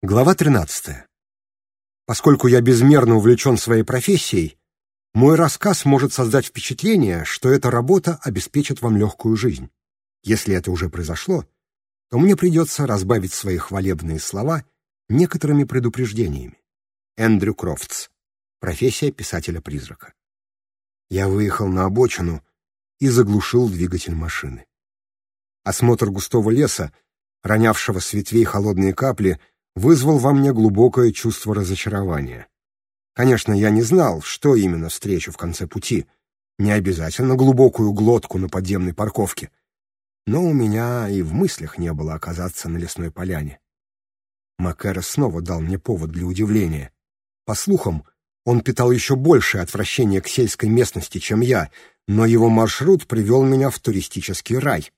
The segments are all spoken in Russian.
Глава 13. Поскольку я безмерно увлечен своей профессией, мой рассказ может создать впечатление, что эта работа обеспечит вам легкую жизнь. Если это уже произошло, то мне придется разбавить свои хвалебные слова некоторыми предупреждениями. Эндрю Крофтс. Профессия писателя-призрака. Я выехал на обочину и заглушил двигатель машины. Осмотр густого леса, ронявшего с ветвей холодные капли — вызвал во мне глубокое чувство разочарования. Конечно, я не знал, что именно встречу в конце пути. Не обязательно глубокую глотку на подземной парковке. Но у меня и в мыслях не было оказаться на лесной поляне. Макэра снова дал мне повод для удивления. По слухам, он питал еще большее отвращение к сельской местности, чем я, но его маршрут привел меня в туристический рай.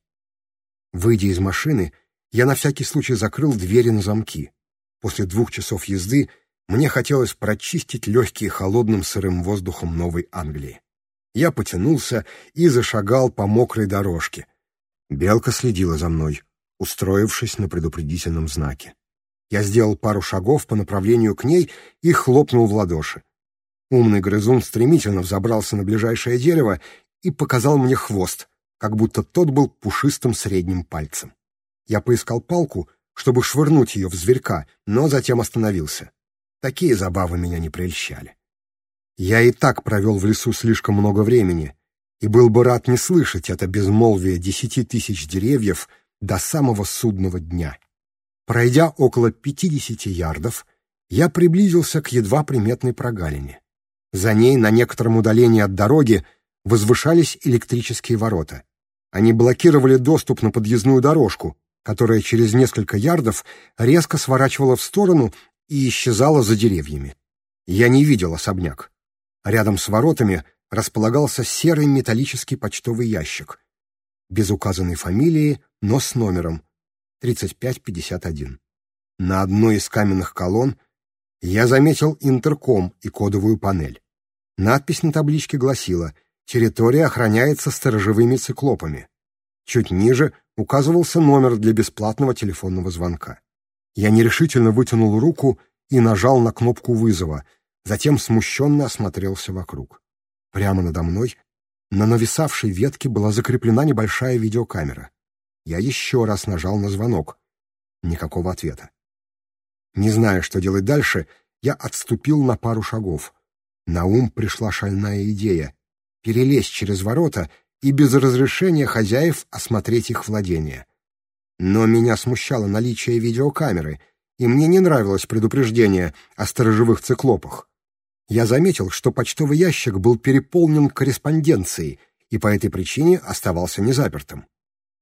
Выйдя из машины, я на всякий случай закрыл двери на замки. После двух часов езды мне хотелось прочистить легкие холодным сырым воздухом Новой Англии. Я потянулся и зашагал по мокрой дорожке. Белка следила за мной, устроившись на предупредительном знаке. Я сделал пару шагов по направлению к ней и хлопнул в ладоши. Умный грызун стремительно взобрался на ближайшее дерево и показал мне хвост, как будто тот был пушистым средним пальцем. Я поискал палку — чтобы швырнуть ее в зверька, но затем остановился. Такие забавы меня не прельщали. Я и так провел в лесу слишком много времени и был бы рад не слышать это безмолвие десяти тысяч деревьев до самого судного дня. Пройдя около пятидесяти ярдов, я приблизился к едва приметной прогалине. За ней, на некотором удалении от дороги, возвышались электрические ворота. Они блокировали доступ на подъездную дорожку, которая через несколько ярдов резко сворачивала в сторону и исчезала за деревьями. Я не видел особняк. Рядом с воротами располагался серый металлический почтовый ящик. Без указанной фамилии, но с номером 3551. На одной из каменных колонн я заметил интерком и кодовую панель. Надпись на табличке гласила «Территория охраняется сторожевыми циклопами». Чуть ниже указывался номер для бесплатного телефонного звонка. Я нерешительно вытянул руку и нажал на кнопку вызова, затем смущенно осмотрелся вокруг. Прямо надо мной на нависавшей ветке была закреплена небольшая видеокамера. Я еще раз нажал на звонок. Никакого ответа. Не зная, что делать дальше, я отступил на пару шагов. На ум пришла шальная идея — перелезть через ворота и без разрешения хозяев осмотреть их владения. Но меня смущало наличие видеокамеры, и мне не нравилось предупреждение о сторожевых циклопах. Я заметил, что почтовый ящик был переполнен корреспонденцией и по этой причине оставался незапертым.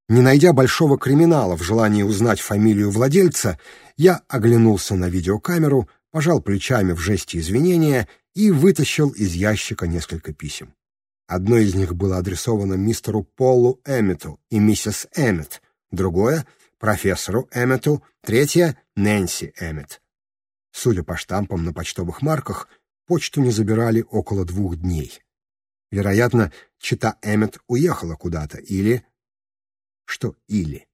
Не найдя большого криминала в желании узнать фамилию владельца, я оглянулся на видеокамеру, пожал плечами в жесте извинения и вытащил из ящика несколько писем. Одно из них было адресовано мистеру Полу Эммету и миссис Эммет, другое — профессору Эммету, третье — Нэнси Эммет. Судя по штампам на почтовых марках, почту не забирали около двух дней. Вероятно, чита Эммет уехала куда-то или... Что «или»?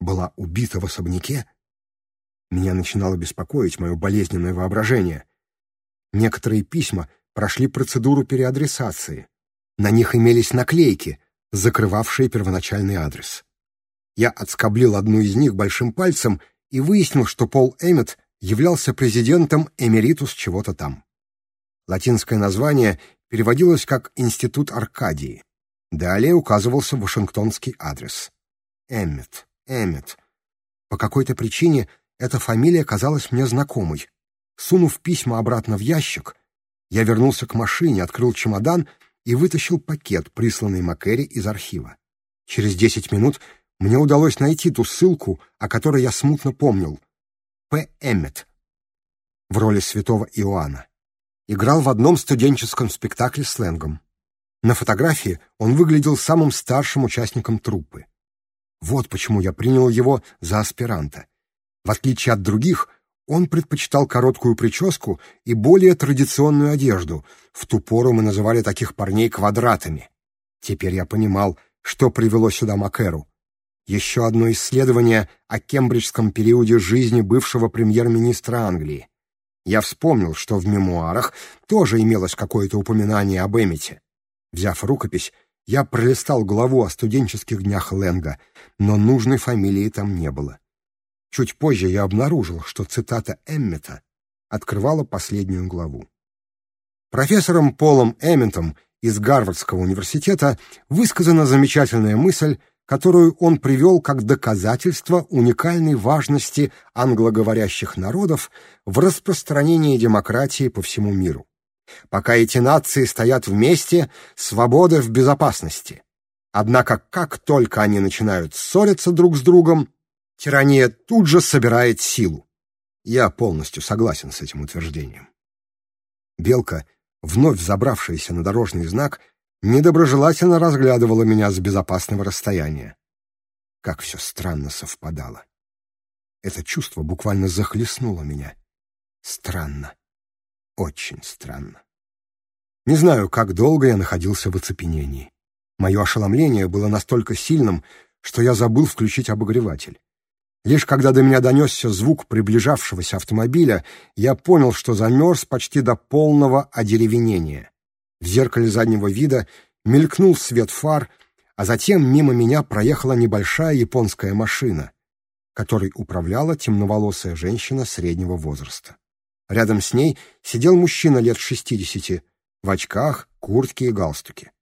Была убита в особняке? Меня начинало беспокоить мое болезненное воображение. Некоторые письма прошли процедуру переадресации — на них имелись наклейки, закрывавшие первоначальный адрес. Я отскоблил одну из них большим пальцем и выяснил, что Пол Эммет являлся президентом эмеритус чего-то там. Латинское название переводилось как «Институт Аркадии». Далее указывался вашингтонский адрес. Эммет, Эммет. По какой-то причине эта фамилия казалась мне знакомой. Сунув письма обратно в ящик, я вернулся к машине, открыл чемодан — и вытащил пакет, присланный Макэри из архива. Через десять минут мне удалось найти ту ссылку, о которой я смутно помнил. П. Эммет в роли святого Иоанна. Играл в одном студенческом спектакле с сленгом. На фотографии он выглядел самым старшим участником труппы. Вот почему я принял его за аспиранта. В отличие от других — он предпочитал короткую прическу и более традиционную одежду. В ту пору мы называли таких парней квадратами. Теперь я понимал, что привело сюда Макэру. Еще одно исследование о кембриджском периоде жизни бывшего премьер-министра Англии. Я вспомнил, что в мемуарах тоже имелось какое-то упоминание об Эмите. Взяв рукопись, я пролистал главу о студенческих днях Лэнга, но нужной фамилии там не было. Чуть позже я обнаружил, что цитата Эммета открывала последнюю главу. Профессором Полом Эмметом из Гарвардского университета высказана замечательная мысль, которую он привел как доказательство уникальной важности англоговорящих народов в распространении демократии по всему миру. Пока эти нации стоят вместе, свобода в безопасности. Однако как только они начинают ссориться друг с другом, тирания тут же собирает силу. Я полностью согласен с этим утверждением. Белка, вновь забравшаяся на дорожный знак, недоброжелательно разглядывала меня с безопасного расстояния. Как все странно совпадало. Это чувство буквально захлестнуло меня. Странно. Очень странно. Не знаю, как долго я находился в оцепенении. Мое ошеломление было настолько сильным, что я забыл включить обогреватель. Лишь когда до меня донесся звук приближавшегося автомобиля, я понял, что замерз почти до полного одеревенения. В зеркале заднего вида мелькнул свет фар, а затем мимо меня проехала небольшая японская машина, которой управляла темноволосая женщина среднего возраста. Рядом с ней сидел мужчина лет шестидесяти, в очках, куртке и галстуке.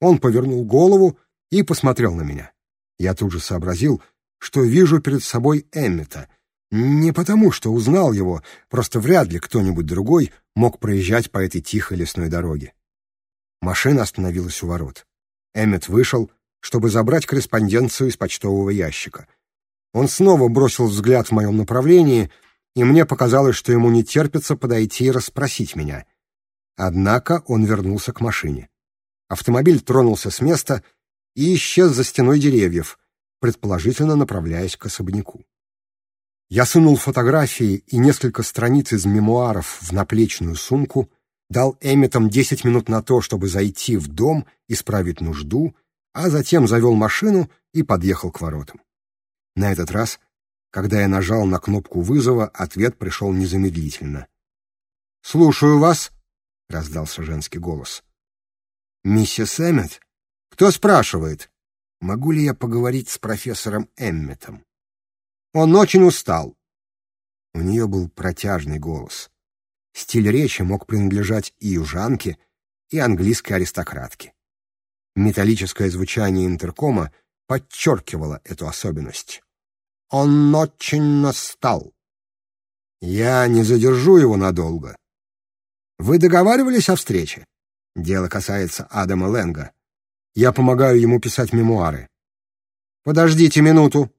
Он повернул голову и посмотрел на меня. Я тут же сообразил — что вижу перед собой Эммета. Не потому, что узнал его, просто вряд ли кто-нибудь другой мог проезжать по этой тихой лесной дороге. Машина остановилась у ворот. Эммет вышел, чтобы забрать корреспонденцию из почтового ящика. Он снова бросил взгляд в моем направлении, и мне показалось, что ему не терпится подойти и расспросить меня. Однако он вернулся к машине. Автомобиль тронулся с места и исчез за стеной деревьев — предположительно направляясь к особняку. Я сунул фотографии и несколько страниц из мемуаров в наплечную сумку, дал Эмметам 10 минут на то, чтобы зайти в дом, исправить нужду, а затем завел машину и подъехал к воротам. На этот раз, когда я нажал на кнопку вызова, ответ пришел незамедлительно. «Слушаю вас», — раздался женский голос. «Миссис Эммет? Кто спрашивает?» могу ли я поговорить с профессором Эмметом? Он очень устал. У нее был протяжный голос. Стиль речи мог принадлежать и южанке, и английской аристократке. Металлическое звучание интеркома подчеркивало эту особенность. «Он очень настал». «Я не задержу его надолго». «Вы договаривались о встрече?» «Дело касается Адама Лэнга. Я помогаю ему писать мемуары. Подождите минуту.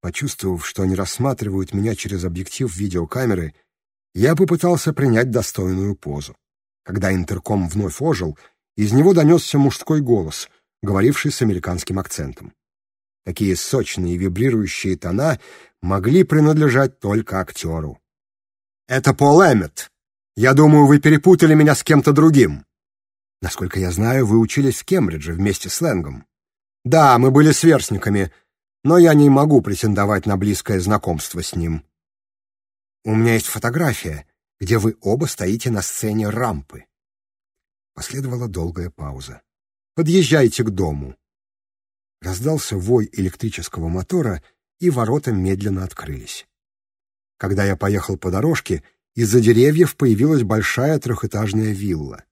Почувствовав, что они рассматривают меня через объектив видеокамеры, я попытался принять достойную позу. Когда интерком вновь ожил, из него донесся мужской голос, говоривший с американским акцентом. Такие сочные вибрирующие тона могли принадлежать только актеру. «Это Пол Эммет. Я думаю, вы перепутали меня с кем-то другим». Насколько я знаю, вы учились в Кембридже вместе с Лэнгом. Да, мы были сверстниками, но я не могу претендовать на близкое знакомство с ним. У меня есть фотография, где вы оба стоите на сцене рампы. Последовала долгая пауза. Подъезжайте к дому. Раздался вой электрического мотора, и ворота медленно открылись. Когда я поехал по дорожке, из-за деревьев появилась большая трехэтажная вилла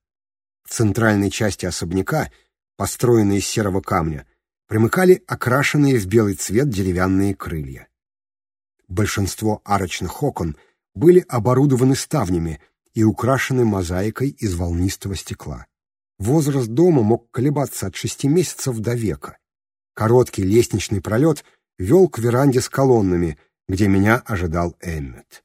центральной части особняка, построенной из серого камня, примыкали окрашенные в белый цвет деревянные крылья. Большинство арочных окон были оборудованы ставнями и украшены мозаикой из волнистого стекла. Возраст дома мог колебаться от шести месяцев до века. Короткий лестничный пролет вел к веранде с колоннами, где меня ожидал Эммет.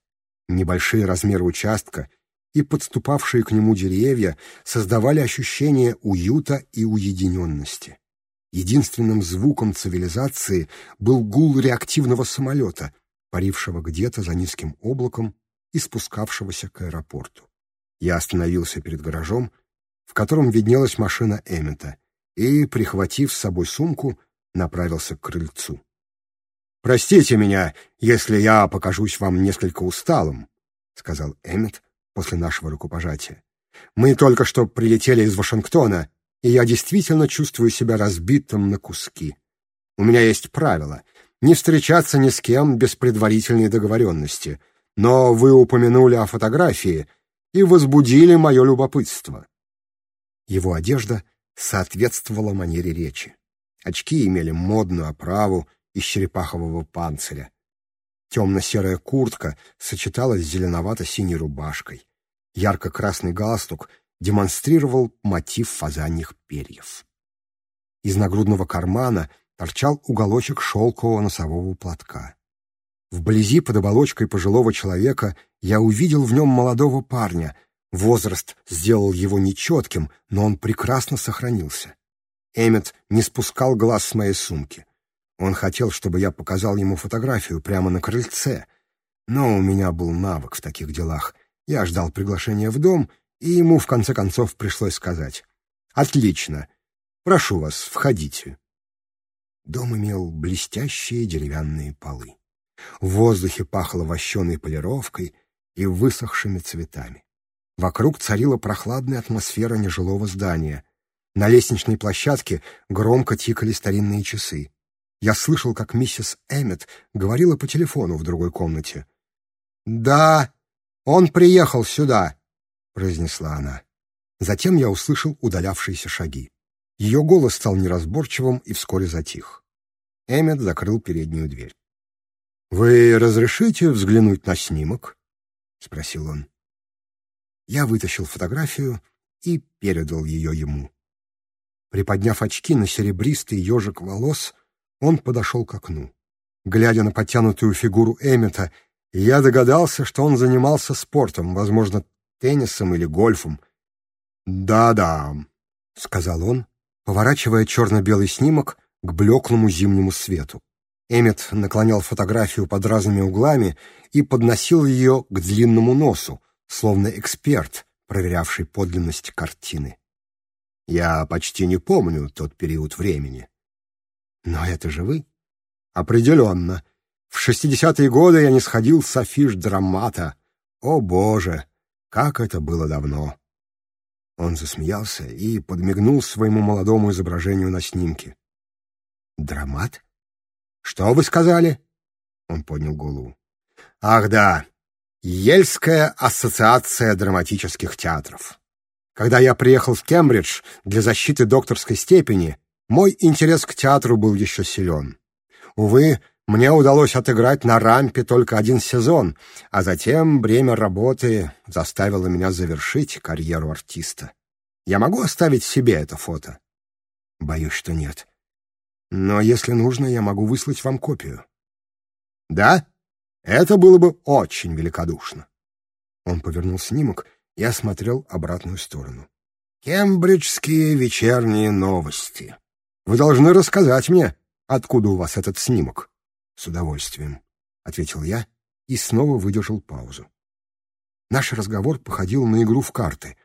Небольшие размеры участка — и подступавшие к нему деревья создавали ощущение уюта и уединенности. Единственным звуком цивилизации был гул реактивного самолета, парившего где-то за низким облаком и спускавшегося к аэропорту. Я остановился перед гаражом, в котором виднелась машина Эммета, и, прихватив с собой сумку, направился к крыльцу. «Простите меня, если я покажусь вам несколько усталым», — сказал Эммет, после нашего рукопожатия. «Мы только что прилетели из Вашингтона, и я действительно чувствую себя разбитым на куски. У меня есть правило — не встречаться ни с кем без предварительной договоренности, но вы упомянули о фотографии и возбудили мое любопытство». Его одежда соответствовала манере речи. Очки имели модную оправу из черепахового панциря. Темно-серая куртка сочеталась с зеленовато-синей рубашкой. Ярко-красный галстук демонстрировал мотив фазаньих перьев. Из нагрудного кармана торчал уголочек шелкового носового платка. Вблизи под оболочкой пожилого человека я увидел в нем молодого парня. Возраст сделал его нечетким, но он прекрасно сохранился. Эммет не спускал глаз с моей сумки — он хотел, чтобы я показал ему фотографию прямо на крыльце, но у меня был навык в таких делах. Я ждал приглашения в дом, и ему в конце концов пришлось сказать «Отлично! Прошу вас, входите». Дом имел блестящие деревянные полы. В воздухе пахло вощеной полировкой и высохшими цветами. Вокруг царила прохладная атмосфера нежилого здания. На лестничной площадке громко тикали старинные часы. Я слышал, как миссис Эммет говорила по телефону в другой комнате. «Да, он приехал сюда», — произнесла она. Затем я услышал удалявшиеся шаги. Ее голос стал неразборчивым и вскоре затих. Эммет закрыл переднюю дверь. «Вы разрешите взглянуть на снимок?» — спросил он. Я вытащил фотографию и передал ее ему. Приподняв очки на серебристый ежик волос, он подошел к окну. Глядя на подтянутую фигуру Эммета, я догадался, что он занимался спортом, возможно, теннисом или гольфом. «Да-да», — сказал он, поворачивая черно-белый снимок к блеклому зимнему свету. Эммет наклонял фотографию под разными углами и подносил ее к длинному носу, словно эксперт, проверявший подлинность картины. «Я почти не помню тот период времени», но это же вы. Определенно. В шестидесятые годы я не сходил с афиш драмата. О, боже, как это было давно. Он засмеялся и подмигнул своему молодому изображению на снимке. «Драмат? Что вы сказали?» Он поднял голову. «Ах да, Ельская ассоциация драматических театров. Когда я приехал в Кембридж для защиты докторской степени, мой интерес к театру был еще силен. Увы, мне удалось отыграть на рампе только один сезон, а затем бремя работы заставило меня завершить карьеру артиста. Я могу оставить себе это фото? Боюсь, что нет. Но если нужно, я могу выслать вам копию. Да? Это было бы очень великодушно. Он повернул снимок и осмотрел обратную сторону. Кембриджские вечерние новости. Вы должны рассказать мне, откуда у вас этот снимок. С удовольствием, ответил я и снова выдержал паузу. Наш разговор походил на игру в карты.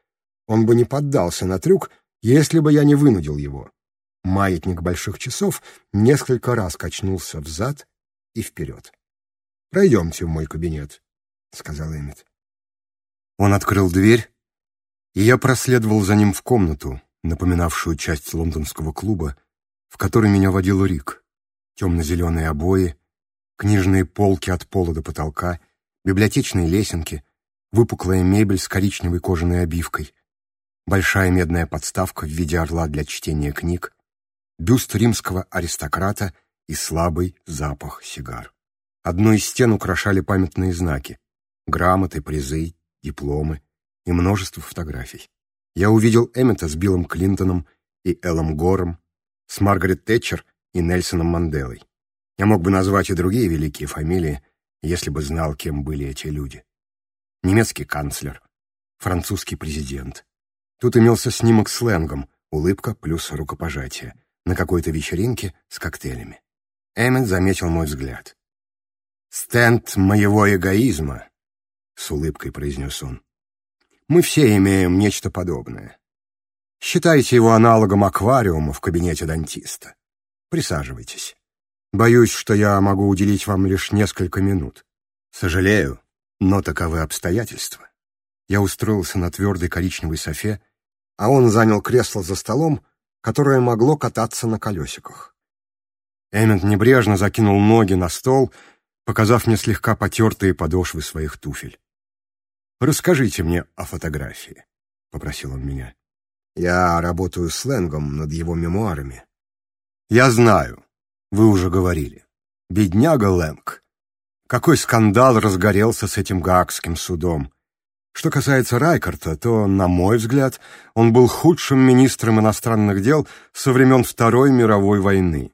Он бы не поддался на трюк, если бы я не вынудил его. Маятник больших часов несколько раз качнулся взад и вперед. «Пройдемте в мой кабинет», — сказал Эммет. Он открыл дверь, и я проследовал за ним в комнату, напоминавшую часть лондонского клуба, в который меня водил Рик. Темно-зеленые обои, книжные полки от пола до потолка, библиотечные лесенки, выпуклая мебель с коричневой кожаной обивкой, большая медная подставка в виде орла для чтения книг, бюст римского аристократа и слабый запах сигар. Одну из стен украшали памятные знаки — грамоты, призы, дипломы и множество фотографий. Я увидел Эммета с Биллом Клинтоном и Эллом Гором, с Маргарет Тэтчер и Нельсоном Манделой. Я мог бы назвать и другие великие фамилии, если бы знал, кем были эти люди. Немецкий канцлер, французский президент. Тут имелся снимок с Лэнгом, улыбка плюс рукопожатие, на какой-то вечеринке с коктейлями. Эммет заметил мой взгляд. «Стенд моего эгоизма», — с улыбкой произнес он. «Мы все имеем нечто подобное. Считайте его аналогом аквариума в кабинете дантиста. Присаживайтесь. Боюсь, что я могу уделить вам лишь несколько минут. Сожалею, но таковы обстоятельства. Я устроился на твердой коричневой софе, а он занял кресло за столом, которое могло кататься на колесиках. Эммент небрежно закинул ноги на стол, показав мне слегка потертые подошвы своих туфель. «Расскажите мне о фотографии», — попросил он меня. Я работаю сленгом над его мемуарами. Я знаю, вы уже говорили. Бедняга Лэнг. Какой скандал разгорелся с этим гаагским судом. Что касается Райкарта, то, на мой взгляд, он был худшим министром иностранных дел со времен Второй мировой войны.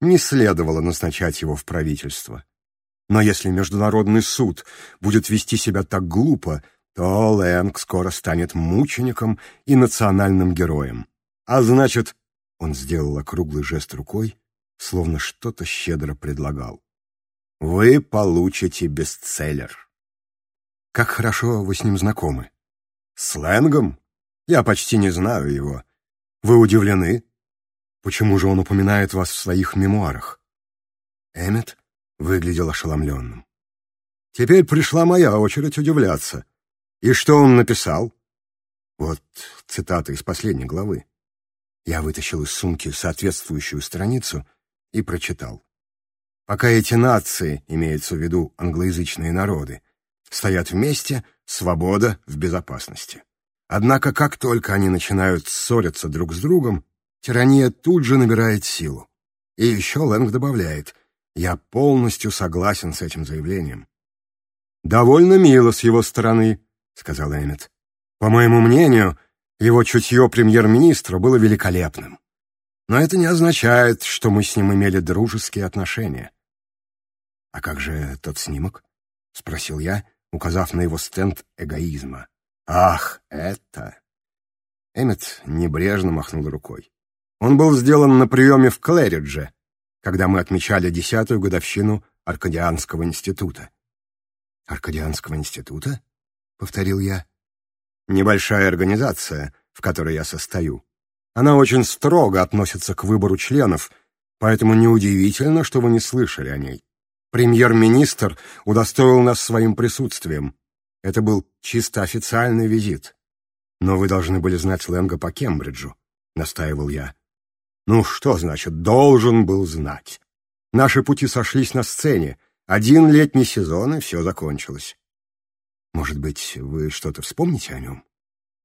Не следовало назначать его в правительство. Но если Международный суд будет вести себя так глупо, то Лэнг скоро станет мучеником и национальным героем. А значит, он сделал округлый жест рукой, словно что-то щедро предлагал. Вы получите бестселлер. Как хорошо вы с ним знакомы. С Лэнгом? Я почти не знаю его. Вы удивлены? Почему же он упоминает вас в своих мемуарах? Эммет выглядел ошеломленным. Теперь пришла моя очередь удивляться. И что он написал? Вот цитата из последней главы. Я вытащил из сумки соответствующую страницу и прочитал. Пока эти нации, имеется в виду англоязычные народы, стоят вместе, свобода в безопасности. Однако, как только они начинают ссориться друг с другом, тирания тут же набирает силу. И еще Лэнг добавляет, «Я полностью согласен с этим заявлением». Довольно мило с его стороны, — сказал Эммет. «По моему мнению, его чутье премьер-министра было великолепным. Но это не означает, что мы с ним имели дружеские отношения». «А как же тот снимок?» — спросил я, указав на его стенд эгоизма. «Ах, это...» Эммет небрежно махнул рукой. Он был сделан на приеме в Клэридже, когда мы отмечали десятую годовщину Аркадианского института. Аркадианского института? повторил я. Небольшая организация, в которой я состою. Она очень строго относится к выбору членов, поэтому неудивительно, что вы не слышали о ней. Премьер-министр удостоил нас своим присутствием. Это был чисто официальный визит. Но вы должны были знать сленга по Кембриджу, настаивал я. Ну что значит «должен был знать»? Наши пути сошлись на сцене. Один летний сезон, и все закончилось. Может быть, вы что-то вспомните о нем?»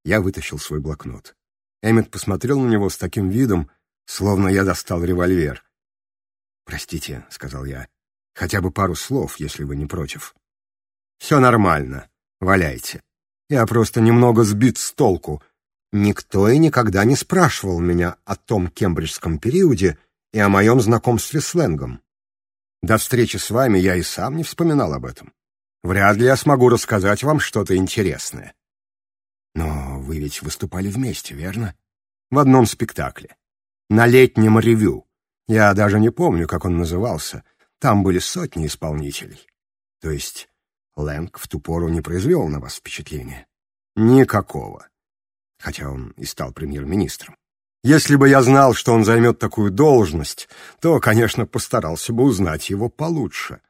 Я вытащил свой блокнот. Эммет посмотрел на него с таким видом, словно я достал револьвер. «Простите», — сказал я, — «хотя бы пару слов, если вы не против». «Все нормально. Валяйте. Я просто немного сбит с толку. Никто и никогда не спрашивал меня о том кембриджском периоде и о моем знакомстве с Лэнгом. До встречи с вами я и сам не вспоминал об этом. Вряд ли я смогу рассказать вам что-то интересное. Но вы ведь выступали вместе, верно? В одном спектакле. На летнем ревю. Я даже не помню, как он назывался. Там были сотни исполнителей. То есть Лэнг в ту пору не произвел на вас впечатления? Никакого. Хотя он и стал премьер-министром. Если бы я знал, что он займет такую должность, то, конечно, постарался бы узнать его получше.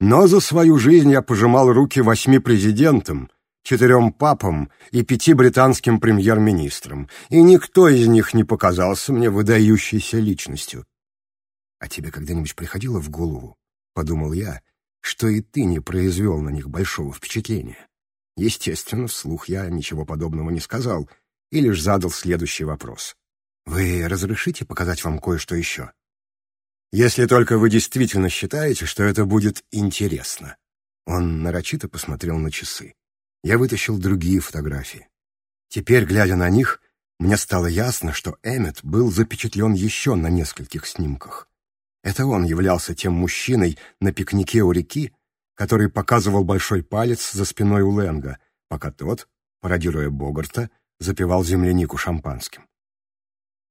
Но за свою жизнь я пожимал руки восьми президентам, четырем папам и пяти британским премьер-министрам, и никто из них не показался мне выдающейся личностью. «А тебе когда-нибудь приходило в голову, — подумал я, — что и ты не произвел на них большого впечатления?» Естественно, вслух я ничего подобного не сказал и лишь задал следующий вопрос. «Вы разрешите показать вам кое-что еще?» Если только вы действительно считаете, что это будет интересно. Он нарочито посмотрел на часы. Я вытащил другие фотографии. Теперь, глядя на них, мне стало ясно, что Эммет был запечатлен еще на нескольких снимках. Это он являлся тем мужчиной на пикнике у реки, который показывал большой палец за спиной у Лэнга, пока тот, пародируя Богарта, запивал землянику шампанским.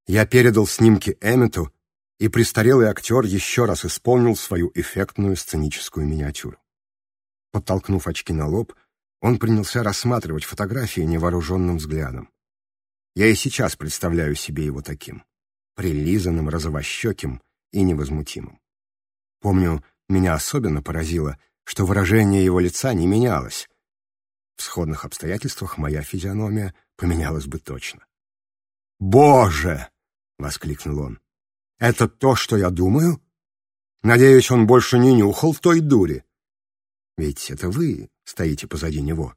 Я передал снимки Эммету, и престарелый актер еще раз исполнил свою эффектную сценическую миниатюру. Подтолкнув очки на лоб, он принялся рассматривать фотографии невооруженным взглядом. Я и сейчас представляю себе его таким, прилизанным, розовощеким и невозмутимым. Помню, меня особенно поразило, что выражение его лица не менялось. В сходных обстоятельствах моя физиономия поменялась бы точно. «Боже!» — воскликнул он. Это то, что я думаю? Надеюсь, он больше не нюхал в той дуре. Ведь это вы стоите позади него.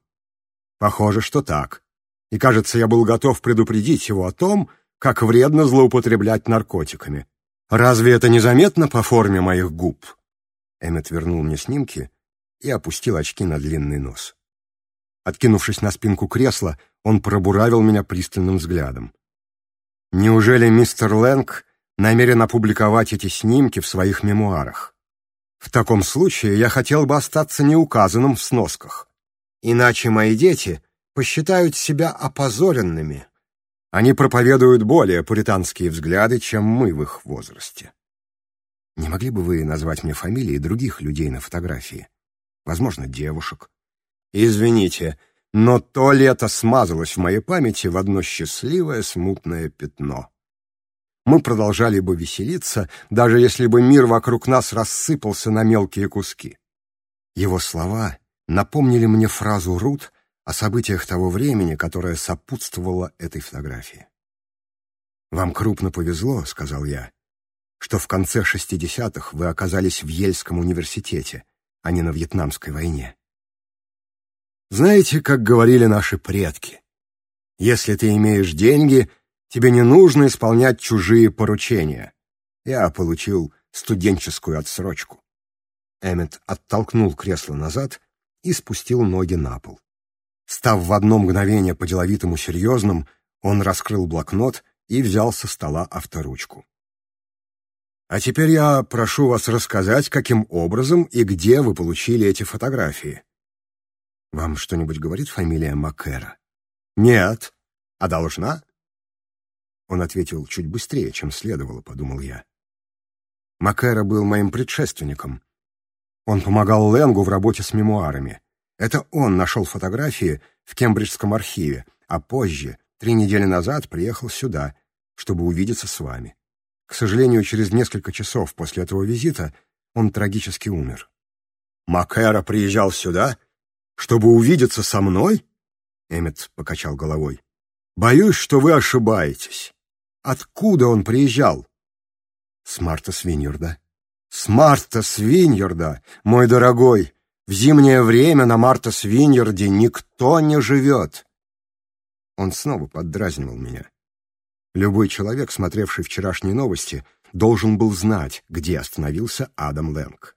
Похоже, что так. И, кажется, я был готов предупредить его о том, как вредно злоупотреблять наркотиками. Разве это незаметно по форме моих губ? Эммет вернул мне снимки и опустил очки на длинный нос. Откинувшись на спинку кресла, он пробуравил меня пристальным взглядом. Неужели мистер Лэнг намерен опубликовать эти снимки в своих мемуарах. В таком случае я хотел бы остаться неуказанным в сносках. Иначе мои дети посчитают себя опозоренными. Они проповедуют более пуританские взгляды, чем мы в их возрасте. Не могли бы вы назвать мне фамилии других людей на фотографии? Возможно, девушек. Извините, но то лето смазалось в моей памяти в одно счастливое смутное пятно мы продолжали бы веселиться, даже если бы мир вокруг нас рассыпался на мелкие куски. Его слова напомнили мне фразу Рут о событиях того времени, которое сопутствовало этой фотографии. «Вам крупно повезло», — сказал я, — «что в конце 60-х вы оказались в Ельском университете, а не на Вьетнамской войне». Знаете, как говорили наши предки? Если ты имеешь деньги, Тебе не нужно исполнять чужие поручения. Я получил студенческую отсрочку. Эммет оттолкнул кресло назад и спустил ноги на пол. Став в одно мгновение по-деловитому серьезным, он раскрыл блокнот и взял со стола авторучку. «А теперь я прошу вас рассказать, каким образом и где вы получили эти фотографии». «Вам что-нибудь говорит фамилия Маккера?» «Нет». «А должна?» Он ответил чуть быстрее, чем следовало, подумал я. Макэра был моим предшественником. Он помогал Ленгу в работе с мемуарами. Это он нашел фотографии в Кембриджском архиве, а позже, три недели назад, приехал сюда, чтобы увидеться с вами. К сожалению, через несколько часов после этого визита он трагически умер. «Макэра приезжал сюда, чтобы увидеться со мной?» Эммет покачал головой. «Боюсь, что вы ошибаетесь. Откуда он приезжал? С Марта Свиньорда. С Марта Свиньорда, мой дорогой. В зимнее время на Марта Свиньорде никто не живет. Он снова поддразнивал меня. Любой человек, смотревший вчерашние новости, должен был знать, где остановился Адам Лэнг.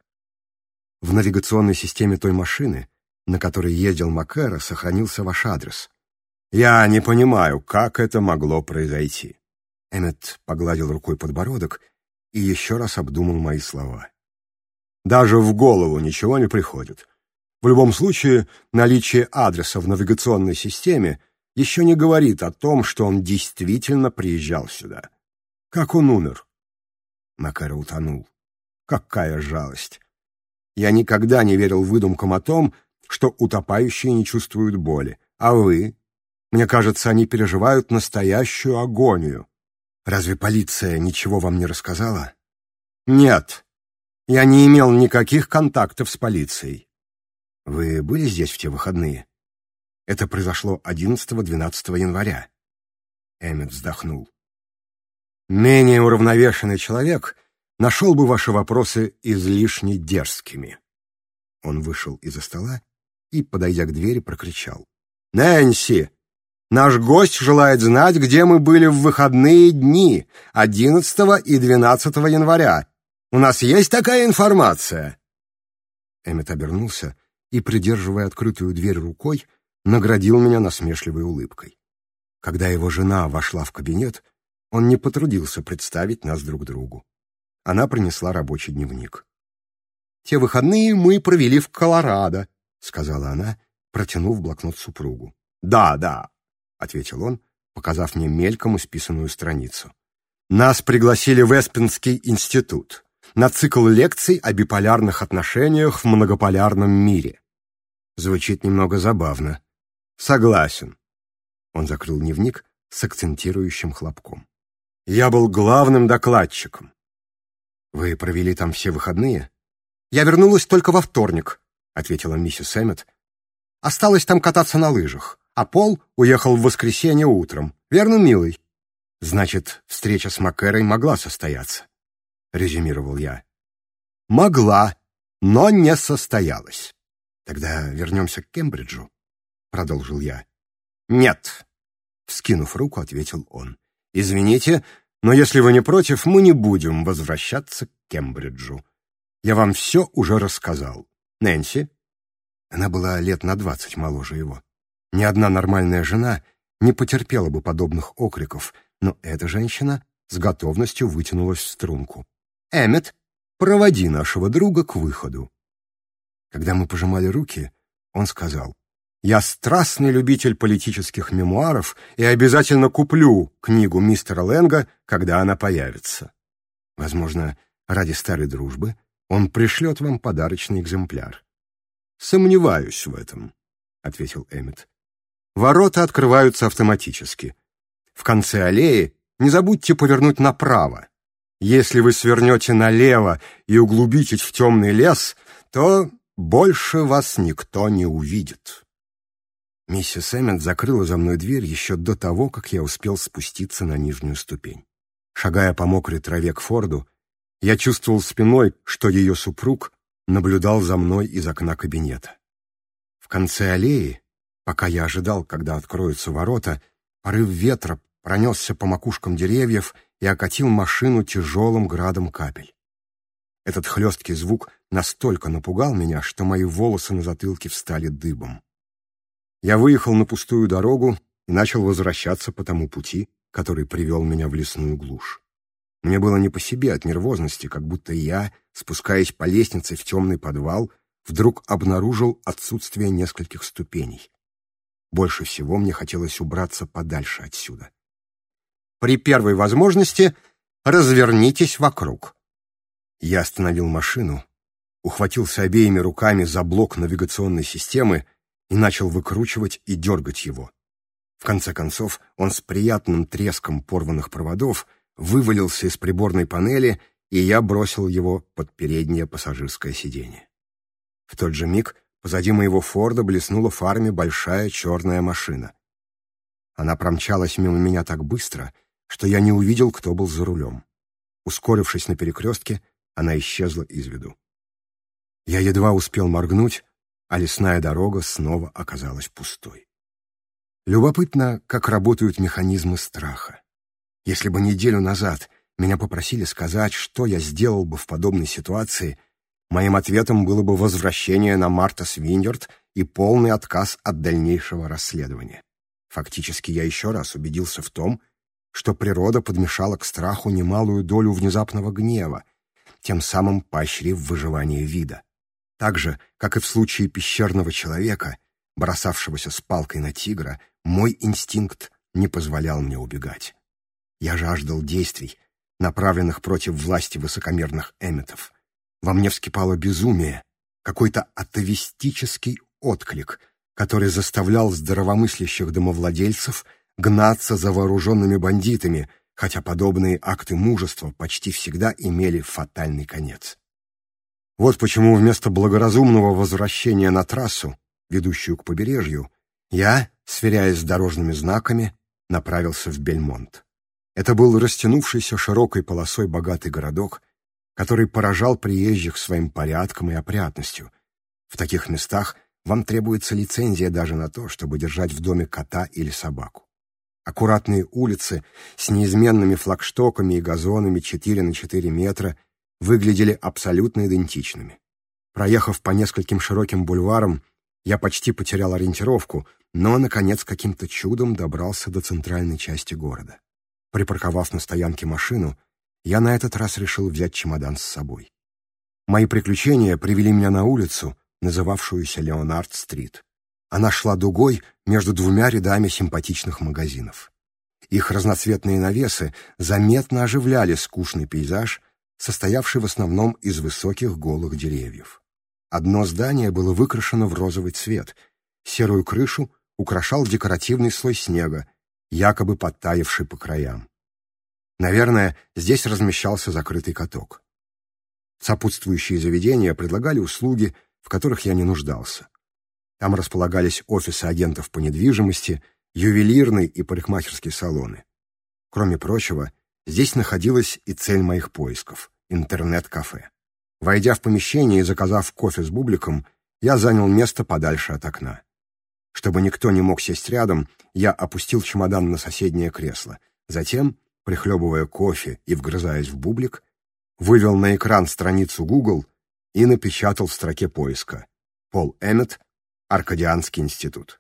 В навигационной системе той машины, на которой ездил Макэра, сохранился ваш адрес. Я не понимаю, как это могло произойти. Эммет погладил рукой подбородок и еще раз обдумал мои слова. «Даже в голову ничего не приходит. В любом случае, наличие адреса в навигационной системе еще не говорит о том, что он действительно приезжал сюда. Как он умер?» Макара утонул. «Какая жалость!» Я никогда не верил выдумкам о том, что утопающие не чувствуют боли. А вы? Мне кажется, они переживают настоящую агонию. Разве полиция ничего вам не рассказала? Нет, я не имел никаких контактов с полицией. Вы были здесь в те выходные? Это произошло 11-12 января. Эммет вздохнул. Менее уравновешенный человек нашел бы ваши вопросы излишне дерзкими. Он вышел из-за стола и, подойдя к двери, прокричал. «Нэнси, Наш гость желает знать, где мы были в выходные дни 11 и 12 января. У нас есть такая информация?» Эммет обернулся и, придерживая открытую дверь рукой, наградил меня насмешливой улыбкой. Когда его жена вошла в кабинет, он не потрудился представить нас друг другу. Она принесла рабочий дневник. «Те выходные мы провели в Колорадо», — сказала она, протянув блокнот супругу. «Да, да, ответил он, показав мне мельком исписанную страницу. Нас пригласили в Эспинский институт на цикл лекций о биполярных отношениях в многополярном мире. Звучит немного забавно. Согласен. Он закрыл дневник с акцентирующим хлопком. Я был главным докладчиком. Вы провели там все выходные? Я вернулась только во вторник, ответила миссис Эммет. Осталось там кататься на лыжах а Пол уехал в воскресенье утром. Верно, милый? Значит, встреча с Макэрой могла состояться, — резюмировал я. Могла, но не состоялась. Тогда вернемся к Кембриджу, — продолжил я. Нет, — вскинув руку, ответил он. Извините, но если вы не против, мы не будем возвращаться к Кембриджу. Я вам все уже рассказал. Нэнси? Она была лет на двадцать моложе его. Ни одна нормальная жена не потерпела бы подобных окриков, но эта женщина с готовностью вытянулась в струнку. «Эммет, проводи нашего друга к выходу». Когда мы пожимали руки, он сказал, «Я страстный любитель политических мемуаров и обязательно куплю книгу мистера Лэнга, когда она появится. Возможно, ради старой дружбы он пришлет вам подарочный экземпляр». «Сомневаюсь в этом», — ответил Эммет. Ворота открываются автоматически. В конце аллеи не забудьте повернуть направо. Если вы свернете налево и углубитесь в темный лес, то больше вас никто не увидит. Миссис Эммет закрыла за мной дверь еще до того, как я успел спуститься на нижнюю ступень. Шагая по мокрой траве к Форду, я чувствовал спиной, что ее супруг наблюдал за мной из окна кабинета. В конце аллеи Пока я ожидал, когда откроются ворота, порыв ветра пронесся по макушкам деревьев и окатил машину тяжелым градом капель. Этот хлесткий звук настолько напугал меня, что мои волосы на затылке встали дыбом. Я выехал на пустую дорогу и начал возвращаться по тому пути, который привел меня в лесную глушь. Мне было не по себе от нервозности, как будто я, спускаясь по лестнице в темный подвал, вдруг обнаружил отсутствие нескольких ступеней. Больше всего мне хотелось убраться подальше отсюда. При первой возможности развернитесь вокруг. Я остановил машину, ухватился обеими руками за блок навигационной системы и начал выкручивать и дергать его. В конце концов, он с приятным треском порванных проводов вывалился из приборной панели, и я бросил его под переднее пассажирское сиденье. В тот же миг Позади моего Форда блеснула фарме большая черная машина. Она промчалась мимо меня так быстро, что я не увидел, кто был за рулем. Ускорившись на перекрестке, она исчезла из виду. Я едва успел моргнуть, а лесная дорога снова оказалась пустой. Любопытно, как работают механизмы страха. Если бы неделю назад меня попросили сказать, что я сделал бы в подобной ситуации — Моим ответом было бы возвращение на Марта Свиндерт и полный отказ от дальнейшего расследования. Фактически я еще раз убедился в том, что природа подмешала к страху немалую долю внезапного гнева, тем самым поощрив выживание вида. Так же, как и в случае пещерного человека, бросавшегося с палкой на тигра, мой инстинкт не позволял мне убегать. Я жаждал действий, направленных против власти высокомерных эмитов. — во мне вскипало безумие, какой-то атовистический отклик, который заставлял здравомыслящих домовладельцев гнаться за вооруженными бандитами, хотя подобные акты мужества почти всегда имели фатальный конец. Вот почему вместо благоразумного возвращения на трассу, ведущую к побережью, я, сверяясь с дорожными знаками, направился в Бельмонт. Это был растянувшийся широкой полосой богатый городок, который поражал приезжих своим порядком и опрятностью. В таких местах вам требуется лицензия даже на то, чтобы держать в доме кота или собаку. Аккуратные улицы с неизменными флагштоками и газонами 4 на 4 метра выглядели абсолютно идентичными. Проехав по нескольким широким бульварам, я почти потерял ориентировку, но, наконец, каким-то чудом добрался до центральной части города. Припарковав на стоянке машину, я на этот раз решил взять чемодан с собой. Мои приключения привели меня на улицу, называвшуюся Леонард-стрит. Она шла дугой между двумя рядами симпатичных магазинов. Их разноцветные навесы заметно оживляли скучный пейзаж, состоявший в основном из высоких голых деревьев. Одно здание было выкрашено в розовый цвет, серую крышу украшал декоративный слой снега, якобы подтаявший по краям. Наверное, здесь размещался закрытый каток. Сопутствующие заведения предлагали услуги, в которых я не нуждался. Там располагались офисы агентов по недвижимости, ювелирные и парикмахерские салоны. Кроме прочего, здесь находилась и цель моих поисков — интернет-кафе. Войдя в помещение и заказав кофе с бубликом, я занял место подальше от окна. Чтобы никто не мог сесть рядом, я опустил чемодан на соседнее кресло. Затем прихлебывая кофе и вгрызаясь в бублик, вывел на экран страницу Google и напечатал в строке поиска «Пол Эммет, Аркадианский институт».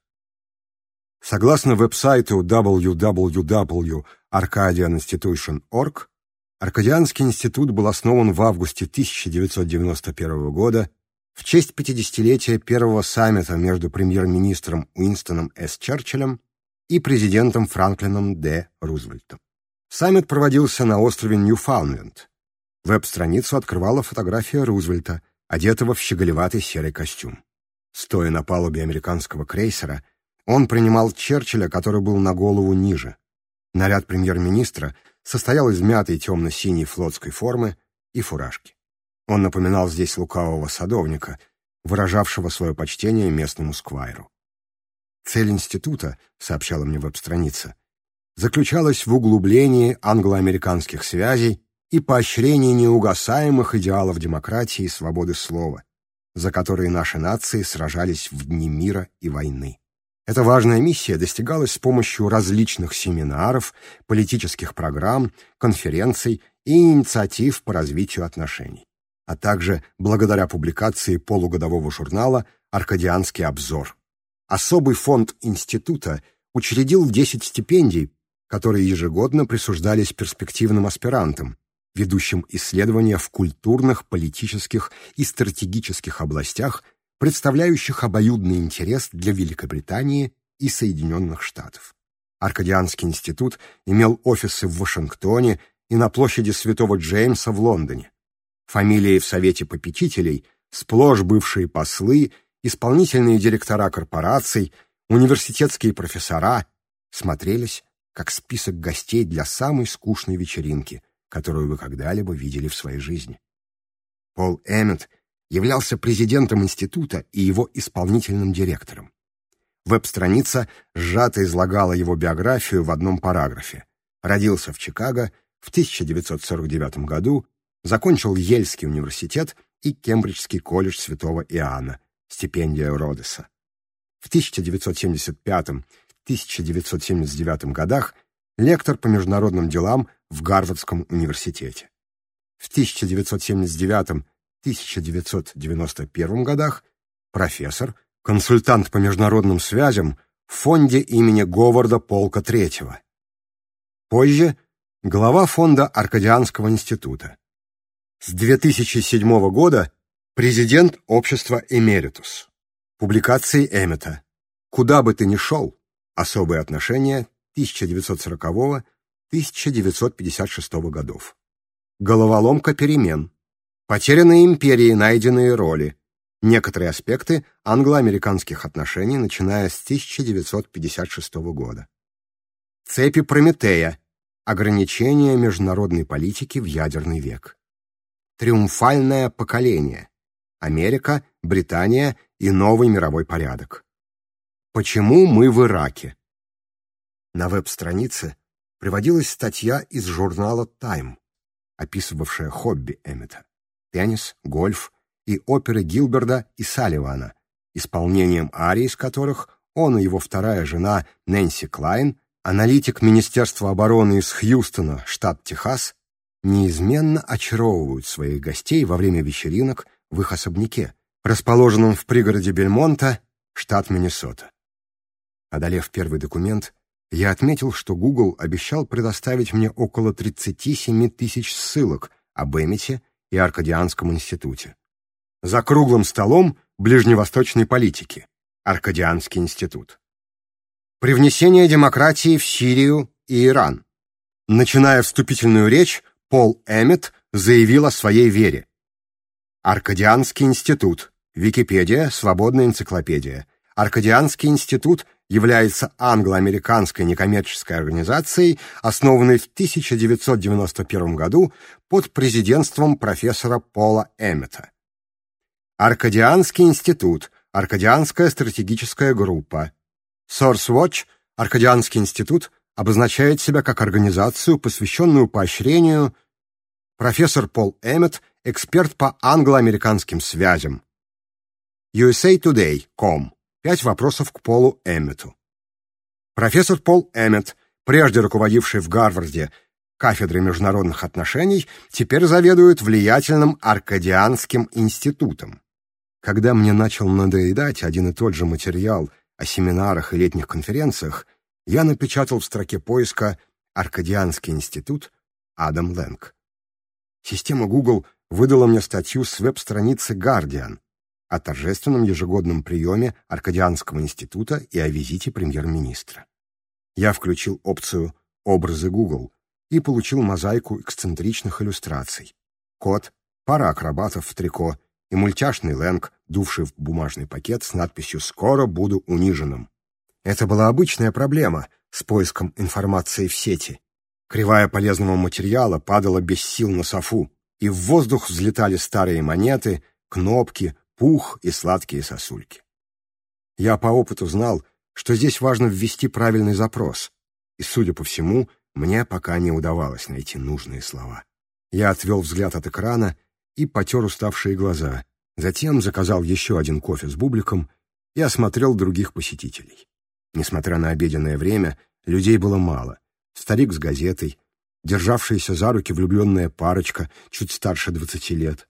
Согласно веб-сайту www.arcadianinstitution.org, Аркадианский институт был основан в августе 1991 года в честь 50-летия первого саммита между премьер-министром Уинстоном С. Черчиллем и президентом Франклином Д. Рузвельтом. Саммит проводился на острове Ньюфаундленд. Веб-страницу открывала фотография Рузвельта, одетого в щеголеватый серый костюм. Стоя на палубе американского крейсера, он принимал Черчилля, который был на голову ниже. Наряд премьер-министра состоял из мятой темно-синей флотской формы и фуражки. Он напоминал здесь лукавого садовника, выражавшего свое почтение местному сквайру. Цель института, сообщала мне веб-страница, заключалась в углублении англо-американских связей и поощрении неугасаемых идеалов демократии и свободы слова, за которые наши нации сражались в дни мира и войны. Эта важная миссия достигалась с помощью различных семинаров, политических программ, конференций и инициатив по развитию отношений, а также благодаря публикации полугодового журнала «Аркадианский обзор». Особый фонд института учредил 10 стипендий которые ежегодно присуждались перспективным аспирантам, ведущим исследования в культурных, политических и стратегических областях, представляющих обоюдный интерес для Великобритании и Соединенных Штатов. Аркадианский институт имел офисы в Вашингтоне и на площади Святого Джеймса в Лондоне. Фамилии в Совете попечителей, сплошь бывшие послы, исполнительные директора корпораций, университетские профессора смотрелись как список гостей для самой скучной вечеринки, которую вы когда-либо видели в своей жизни. Пол Эммет являлся президентом института и его исполнительным директором. Веб-страница сжато излагала его биографию в одном параграфе. Родился в Чикаго в 1949 году, закончил Ельский университет и Кембриджский колледж Святого Иоанна, стипендия Родеса. В 1975 1979 годах лектор по международным делам в Гарвардском университете. В 1979-1991 годах профессор, консультант по международным связям в фонде имени Говарда Полка III. Позже глава фонда Аркадианского института. С 2007 года президент общества «Эмеритус». Публикации Эммета. «Куда бы ты ни шел, Особые отношения 1940-1956 годов. Головоломка перемен. Потерянные империи, найденные роли. Некоторые аспекты англо-американских отношений, начиная с 1956 года. Цепи Прометея. Ограничения международной политики в ядерный век. Триумфальное поколение. Америка, Британия и новый мировой порядок. Почему мы в Ираке? На веб-странице приводилась статья из журнала Time, описывавшая хобби Эммета — теннис, гольф и оперы Гилберда и Салливана, исполнением арий из которых он и его вторая жена Нэнси Клайн, аналитик Министерства обороны из Хьюстона, штат Техас, неизменно очаровывают своих гостей во время вечеринок в их особняке, расположенном в пригороде Бельмонта, штат Миннесота. Одолев первый документ, я отметил, что Google обещал предоставить мне около 37 тысяч ссылок об Эмите и Аркадианском институте. За круглым столом ближневосточной политики. Аркадианский институт. Привнесение демократии в Сирию и Иран. Начиная вступительную речь, Пол Эммет заявил о своей вере. Аркадианский институт. Википедия, свободная энциклопедия. Аркадианский институт является англо-американской некоммерческой организацией, основанной в 1991 году под президентством профессора Пола Эммета. Аркадианский институт, Аркадианская стратегическая группа. SourceWatch, Аркадианский институт, обозначает себя как организацию, посвященную поощрению. Профессор Пол Эммет, эксперт по англо-американским связям. USA Today.com Пять вопросов к Полу Эммету. Профессор Пол Эммет, прежде руководивший в Гарварде кафедрой международных отношений, теперь заведует влиятельным Аркадианским институтом. Когда мне начал надоедать один и тот же материал о семинарах и летних конференциях, я напечатал в строке поиска «Аркадианский институт» Адам Лэнг. Система Google выдала мне статью с веб-страницы Guardian, о торжественном ежегодном приеме Аркадианского института и о визите премьер-министра. Я включил опцию «Образы Google» и получил мозаику эксцентричных иллюстраций. Кот, пара акробатов в трико и мультяшный Лэнг, дувший в бумажный пакет с надписью «Скоро буду униженным». Это была обычная проблема с поиском информации в сети. Кривая полезного материала падала без сил на софу, и в воздух взлетали старые монеты, кнопки, пух и сладкие сосульки. Я по опыту знал, что здесь важно ввести правильный запрос, и, судя по всему, мне пока не удавалось найти нужные слова. Я отвел взгляд от экрана и потер уставшие глаза, затем заказал еще один кофе с бубликом и осмотрел других посетителей. Несмотря на обеденное время, людей было мало. Старик с газетой, державшаяся за руки влюбленная парочка, чуть старше двадцати лет,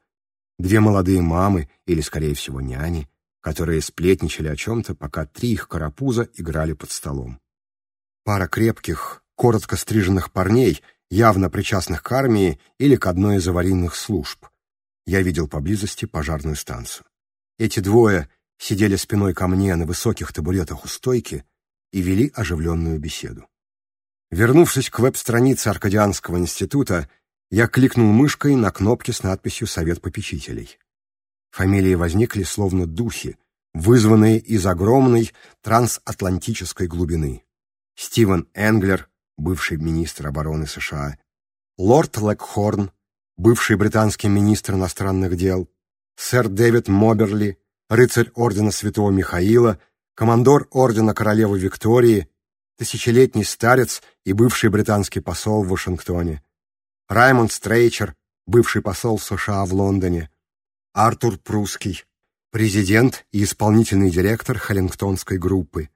Две молодые мамы, или, скорее всего, няни, которые сплетничали о чем-то, пока три их карапуза играли под столом. Пара крепких, коротко стриженных парней, явно причастных к армии или к одной из аварийных служб. Я видел поблизости пожарную станцию. Эти двое сидели спиной ко мне на высоких табуретах у стойки и вели оживленную беседу. Вернувшись к веб-странице Аркадианского института, я кликнул мышкой на кнопке с надписью «Совет попечителей». Фамилии возникли словно духи, вызванные из огромной трансатлантической глубины. Стивен Энглер, бывший министр обороны США, лорд Лэкхорн, бывший британский министр иностранных дел, сэр Дэвид Моберли, рыцарь ордена Святого Михаила, командор ордена королевы Виктории, тысячелетний старец и бывший британский посол в Вашингтоне, Раймонд Стрейчер, бывший посол США в Лондоне, Артур Прусский, президент и исполнительный директор Холлингтонской группы,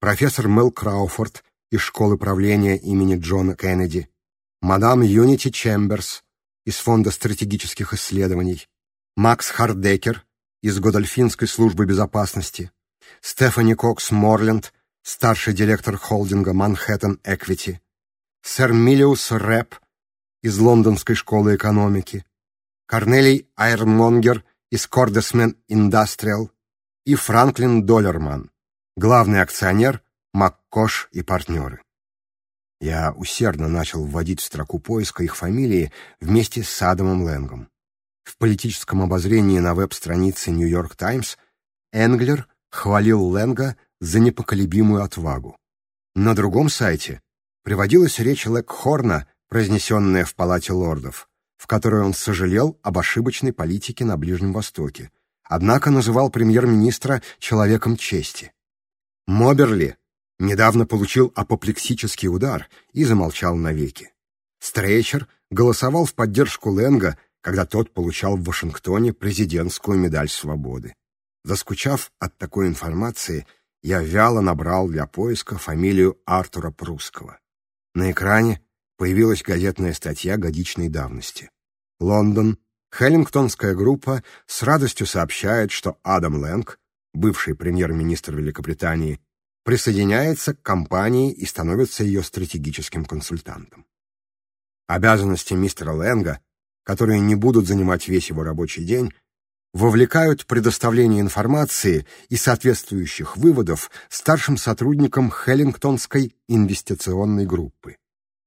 профессор Мел Крауфорд из школы правления имени Джона Кеннеди, мадам Юнити Чемберс из Фонда стратегических исследований, Макс Хардекер из Годольфинской службы безопасности, Стефани Кокс Морленд, старший директор холдинга Manhattan Equity, сэр Миллиус Рэп из Лондонской школы экономики, Корнелий Айрмонгер из Cordesman Industrial и Франклин Доллерман, главный акционер Маккош и партнеры. Я усердно начал вводить в строку поиска их фамилии вместе с Адамом Лэнгом. В политическом обозрении на веб-странице «Нью-Йорк Таймс» Энглер хвалил Лэнга за непоколебимую отвагу. На другом сайте приводилась речь Лэкхорна произнесенная в Палате лордов, в которой он сожалел об ошибочной политике на Ближнем Востоке, однако называл премьер-министра человеком чести. Моберли недавно получил апоплексический удар и замолчал навеки. Стрейчер голосовал в поддержку Ленга, когда тот получал в Вашингтоне президентскую медаль свободы. Заскучав от такой информации, я вяло набрал для поиска фамилию Артура Прусского. На экране Появилась газетная статья годичной давности. Лондон. Хеллингтонская группа с радостью сообщает, что Адам Лэнг, бывший премьер-министр Великобритании, присоединяется к компании и становится ее стратегическим консультантом. Обязанности мистера Лэнга, которые не будут занимать весь его рабочий день, вовлекают предоставление информации и соответствующих выводов старшим сотрудникам Хеллингтонской инвестиционной группы.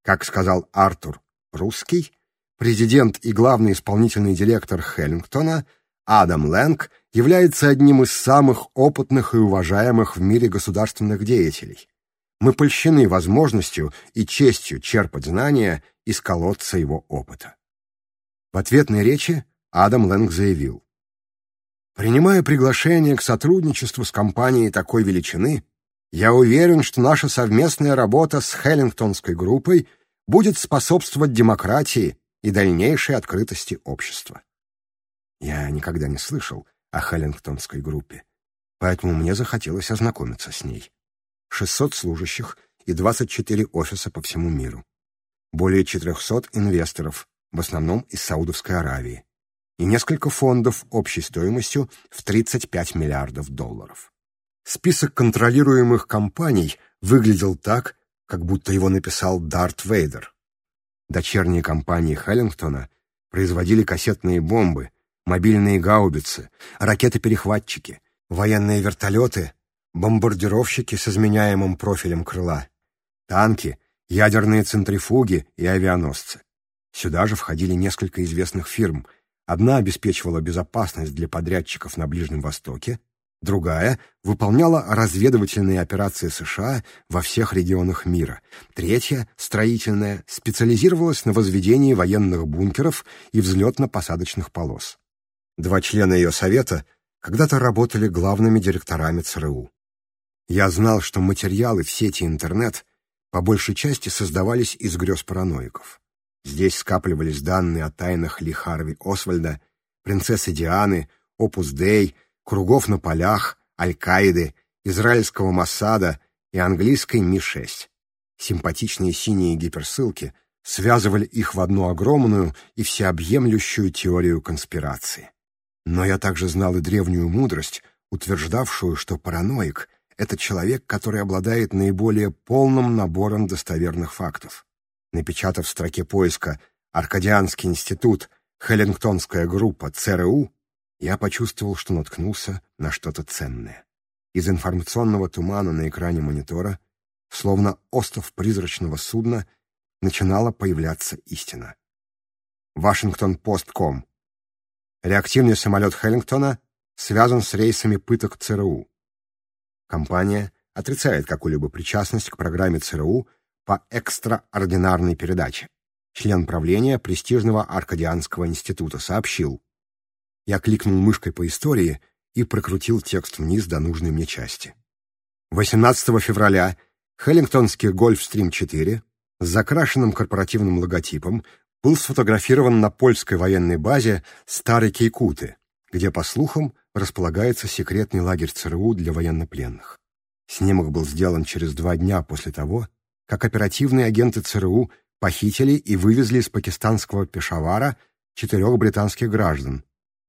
Как сказал Артур Русский, президент и главный исполнительный директор Хеллингтона Адам Лэнг является одним из самых опытных и уважаемых в мире государственных деятелей. Мы польщены возможностью и честью черпать знания из колодца его опыта. В ответной речи Адам Лэнг заявил, «Принимая приглашение к сотрудничеству с компанией такой величины, я уверен, что наша совместная работа с Хеллингтонской группой будет способствовать демократии и дальнейшей открытости общества. Я никогда не слышал о Хеллингтонской группе, поэтому мне захотелось ознакомиться с ней. 600 служащих и 24 офиса по всему миру. Более 400 инвесторов, в основном из Саудовской Аравии, и несколько фондов общей стоимостью в 35 миллиардов долларов. Список контролируемых компаний выглядел так, как будто его написал Дарт Вейдер. Дочерние компании Хеллингтона производили кассетные бомбы, мобильные гаубицы, ракеты-перехватчики, военные вертолеты, бомбардировщики с изменяемым профилем крыла, танки, ядерные центрифуги и авианосцы. Сюда же входили несколько известных фирм. Одна обеспечивала безопасность для подрядчиков на Ближнем Востоке, другая выполняла разведывательные операции США во всех регионах мира, третья, строительная, специализировалась на возведении военных бункеров и взлетно-посадочных полос. Два члена ее совета когда-то работали главными директорами ЦРУ. Я знал, что материалы в сети интернет по большей части создавались из грез параноиков. Здесь скапливались данные о тайнах Ли Харви Освальда, принцессы Дианы, Опус Дей — кругов на полях, Аль-Каиды, израильского Масада и английской Ми-6. Симпатичные синие гиперссылки связывали их в одну огромную и всеобъемлющую теорию конспирации. Но я также знал и древнюю мудрость, утверждавшую, что параноик — это человек, который обладает наиболее полным набором достоверных фактов. Напечатав в строке поиска «Аркадианский институт», «Хеллингтонская группа», «ЦРУ», я почувствовал, что наткнулся на что-то ценное. Из информационного тумана на экране монитора, словно остов призрачного судна, начинала появляться истина. Вашингтон-Постком. Реактивный самолет Хеллингтона связан с рейсами пыток ЦРУ. Компания отрицает какую-либо причастность к программе ЦРУ по экстраординарной передаче. Член правления престижного Аркадианского института сообщил, я кликнул мышкой по истории и прокрутил текст вниз до нужной мне части. 18 февраля Хеллингтонский «Гольфстрим-4» с закрашенным корпоративным логотипом был сфотографирован на польской военной базе Старой Кейкуты, где, по слухам, располагается секретный лагерь ЦРУ для военнопленных. Снимок был сделан через два дня после того, как оперативные агенты ЦРУ похитили и вывезли из пакистанского Пешавара четырех британских граждан,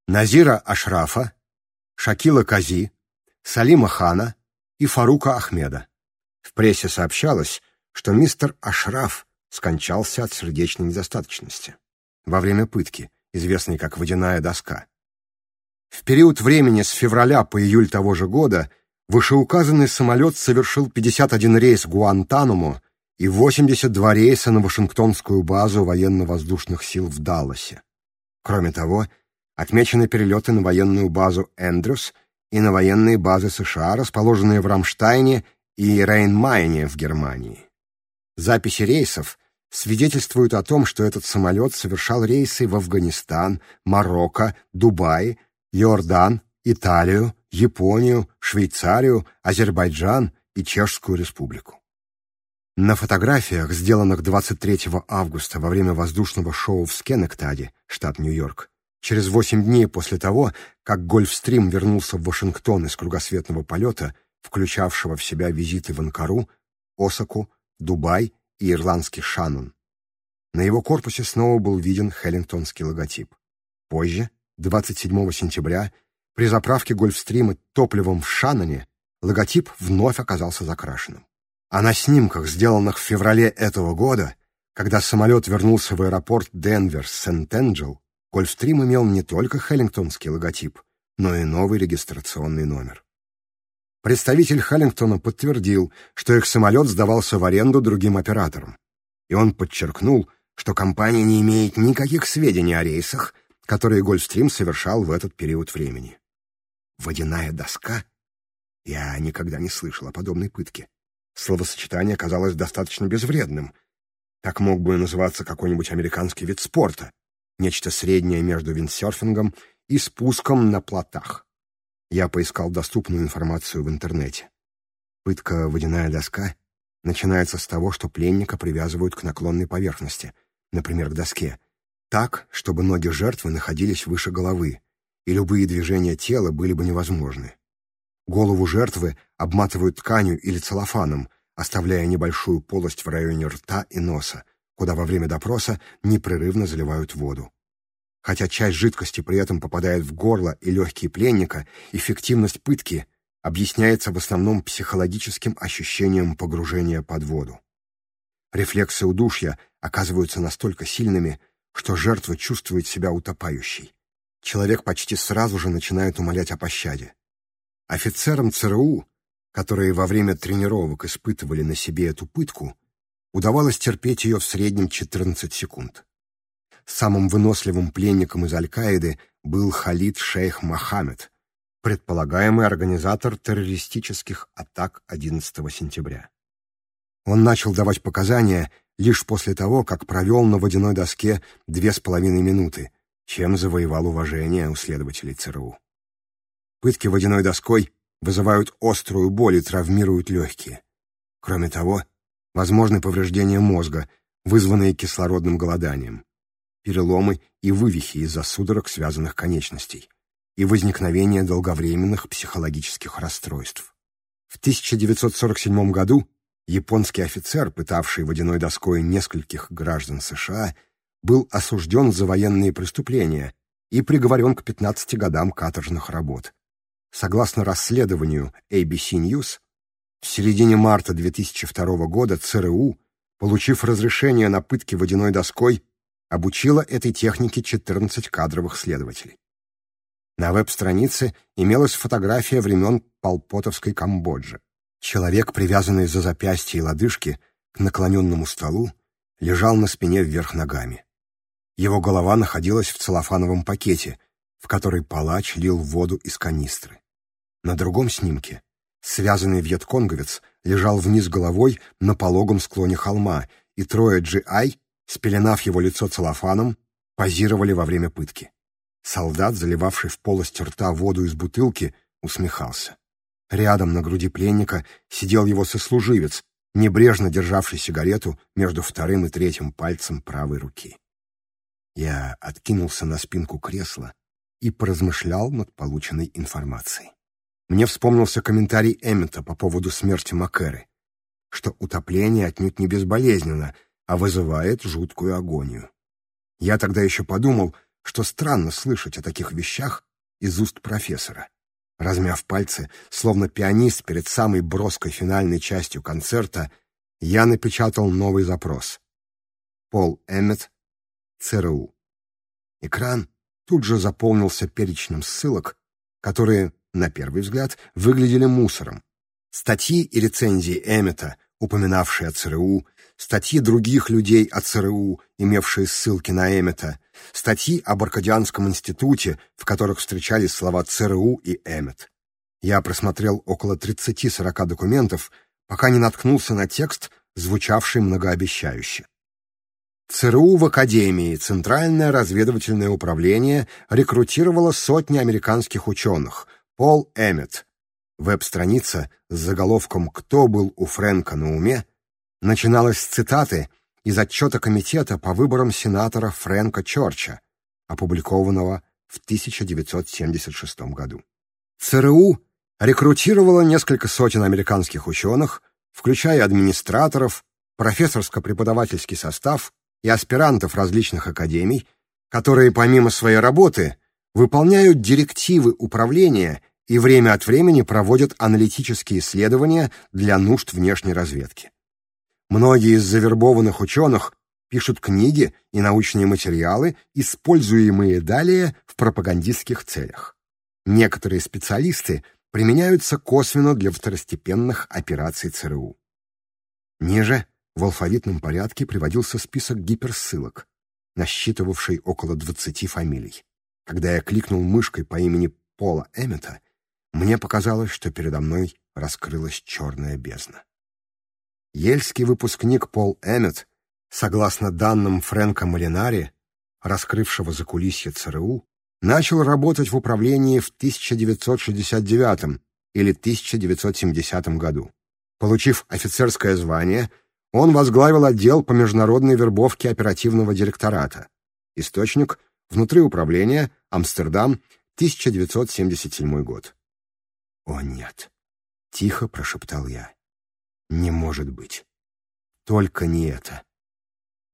Назира Ашрафа, Шакила Кази, Салима Хана и Фарука Ахмеда. В прессе сообщалось, что мистер Ашраф скончался от сердечной недостаточности во время пытки, известной как «водяная доска». В период времени с февраля по июль того же года вышеуказанный самолет совершил 51 рейс Гуантанамо Гуантаному и 82 рейса на Вашингтонскую базу военно-воздушных сил в Далласе. Кроме того, Отмечены перелеты на военную базу Эндрюс и на военные базы США, расположенные в Рамштайне и Рейнмайне в Германии. Записи рейсов свидетельствуют о том, что этот самолет совершал рейсы в Афганистан, Марокко, Дубай, Иордан, Италию, Японию, Швейцарию, Азербайджан и Чешскую республику. На фотографиях, сделанных 23 августа во время воздушного шоу в Скенектаде, штат Нью-Йорк, Через восемь дней после того, как «Гольфстрим» вернулся в Вашингтон из кругосветного полета, включавшего в себя визиты в Анкару, Осаку, Дубай и ирландский Шанон. На его корпусе снова был виден хеллингтонский логотип. Позже, 27 сентября, при заправке «Гольфстрима» топливом в Шаноне логотип вновь оказался закрашенным. А на снимках, сделанных в феврале этого года, когда самолет вернулся в аэропорт Денвер-Сент-Энджел, Гольфстрим имел не только Хеллингтонский логотип, но и новый регистрационный номер. Представитель Халлингтона подтвердил, что их самолет сдавался в аренду другим операторам. И он подчеркнул, что компания не имеет никаких сведений о рейсах, которые Гольфстрим совершал в этот период времени. «Водяная доска?» Я никогда не слышал о подобной пытке. Словосочетание казалось достаточно безвредным. Так мог бы называться какой-нибудь американский вид спорта, нечто среднее между виндсерфингом и спуском на плотах. Я поискал доступную информацию в интернете. Пытка «водяная доска» начинается с того, что пленника привязывают к наклонной поверхности, например, к доске, так, чтобы ноги жертвы находились выше головы, и любые движения тела были бы невозможны. Голову жертвы обматывают тканью или целлофаном, оставляя небольшую полость в районе рта и носа — куда во время допроса непрерывно заливают воду. Хотя часть жидкости при этом попадает в горло и легкие пленника, эффективность пытки объясняется в основном психологическим ощущением погружения под воду. Рефлексы удушья оказываются настолько сильными, что жертва чувствует себя утопающей. Человек почти сразу же начинает умолять о пощаде. Офицерам ЦРУ, которые во время тренировок испытывали на себе эту пытку, Удавалось терпеть ее в среднем 14 секунд. Самым выносливым пленником из Аль-Каиды был Халид Шейх Мохаммед, предполагаемый организатор террористических атак 11 сентября. Он начал давать показания лишь после того, как провел на водяной доске две с половиной минуты, чем завоевал уважение у следователей ЦРУ. Пытки водяной доской вызывают острую боль и травмируют легкие. Кроме того, возможны повреждения мозга, вызванные кислородным голоданием, переломы и вывихи из-за судорог связанных конечностей и возникновение долговременных психологических расстройств. В 1947 году японский офицер, пытавший водяной доской нескольких граждан США, был осужден за военные преступления и приговорен к 15 годам каторжных работ. Согласно расследованию ABC News, в середине марта 2002 года ЦРУ, получив разрешение на пытки водяной доской, обучило этой технике 14 кадровых следователей. На веб-странице имелась фотография времен Полпотовской Камбоджи. Человек, привязанный за запястья и лодыжки к наклоненному столу, лежал на спине вверх ногами. Его голова находилась в целлофановом пакете, в который палач лил воду из канистры. На другом снимке Связанный вьетконговец лежал вниз головой на пологом склоне холма, и трое джи-ай, спеленав его лицо целлофаном, позировали во время пытки. Солдат, заливавший в полость рта воду из бутылки, усмехался. Рядом на груди пленника сидел его сослуживец, небрежно державший сигарету между вторым и третьим пальцем правой руки. Я откинулся на спинку кресла и поразмышлял над полученной информацией. Мне вспомнился комментарий Эммета по поводу смерти Макэры, что утопление отнюдь не безболезненно, а вызывает жуткую агонию. Я тогда еще подумал, что странно слышать о таких вещах из уст профессора. Размяв пальцы, словно пианист перед самой броской финальной частью концерта, я напечатал новый запрос. Пол Эммет, ЦРУ. Экран тут же заполнился перечнем ссылок, которые на первый взгляд, выглядели мусором. Статьи и рецензии Эммета, упоминавшие о ЦРУ, статьи других людей о ЦРУ, имевшие ссылки на Эммета, статьи об Аркадианском институте, в которых встречались слова ЦРУ и Эммет. Я просмотрел около 30-40 документов, пока не наткнулся на текст, звучавший многообещающе. ЦРУ в Академии, Центральное разведывательное управление, рекрутировало сотни американских ученых, Пол Эммет. Веб-страница с заголовком «Кто был у Фрэнка на уме?» начиналась с цитаты из отчета комитета по выборам сенатора Фрэнка Чорча, опубликованного в 1976 году. ЦРУ рекрутировало несколько сотен американских ученых, включая администраторов, профессорско-преподавательский состав и аспирантов различных академий, которые помимо своей работы выполняют директивы управления и время от времени проводят аналитические исследования для нужд внешней разведки. Многие из завербованных ученых пишут книги и научные материалы, используемые далее в пропагандистских целях. Некоторые специалисты применяются косвенно для второстепенных операций ЦРУ. Ниже в алфавитном порядке приводился список гиперссылок, насчитывавший около 20 фамилий. Когда я кликнул мышкой по имени Пола Эммета, мне показалось, что передо мной раскрылась черная бездна. Ельский выпускник Пол Эммет, согласно данным Фрэнка Малинари, раскрывшего закулисье ЦРУ, начал работать в управлении в 1969 или 1970 году. Получив офицерское звание, он возглавил отдел по международной вербовке оперативного директората. Источник Внутри управления, Амстердам, 1977 год. «О, нет!» — тихо прошептал я. «Не может быть! Только не это!»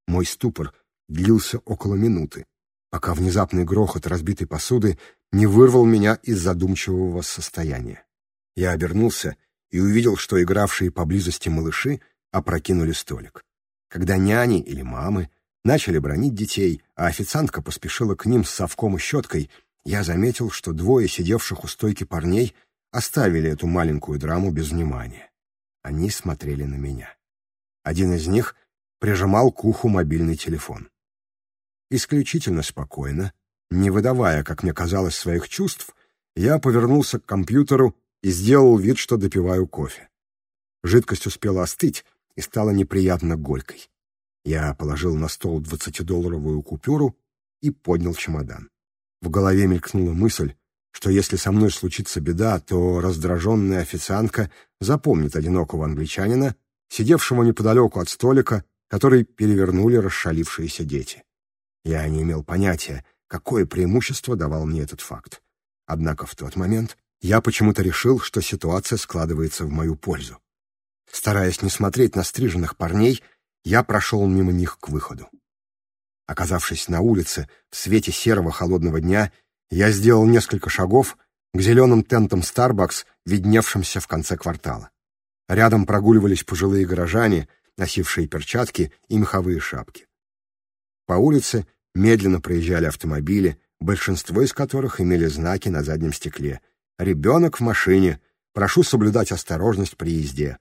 Мой ступор длился около минуты, пока внезапный грохот разбитой посуды не вырвал меня из задумчивого состояния. Я обернулся и увидел, что игравшие поблизости малыши опрокинули столик. Когда няни или мамы — Начали бронить детей, а официантка поспешила к ним с совком и щеткой. Я заметил, что двое сидевших у стойки парней оставили эту маленькую драму без внимания. Они смотрели на меня. Один из них прижимал к уху мобильный телефон. Исключительно спокойно, не выдавая, как мне казалось, своих чувств, я повернулся к компьютеру и сделал вид, что допиваю кофе. Жидкость успела остыть и стала неприятно горькой. Я положил на стол двадцатидолларовую купюру и поднял чемодан. В голове мелькнула мысль, что если со мной случится беда, то раздраженная официантка запомнит одинокого англичанина, сидевшего неподалеку от столика, который перевернули расшалившиеся дети. Я не имел понятия, какое преимущество давал мне этот факт. Однако в тот момент я почему-то решил, что ситуация складывается в мою пользу. Стараясь не смотреть на стриженных парней, я прошел мимо них к выходу. Оказавшись на улице, в свете серого холодного дня, я сделал несколько шагов к зеленым тентам Starbucks, видневшимся в конце квартала. Рядом прогуливались пожилые горожане, носившие перчатки и меховые шапки. По улице медленно проезжали автомобили, большинство из которых имели знаки на заднем стекле. «Ребенок в машине! Прошу соблюдать осторожность при езде!»